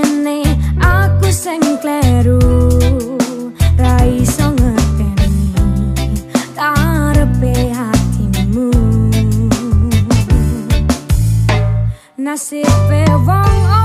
kene aku sing kleru raiso ngerteni karepe hatimu nasib pe wong.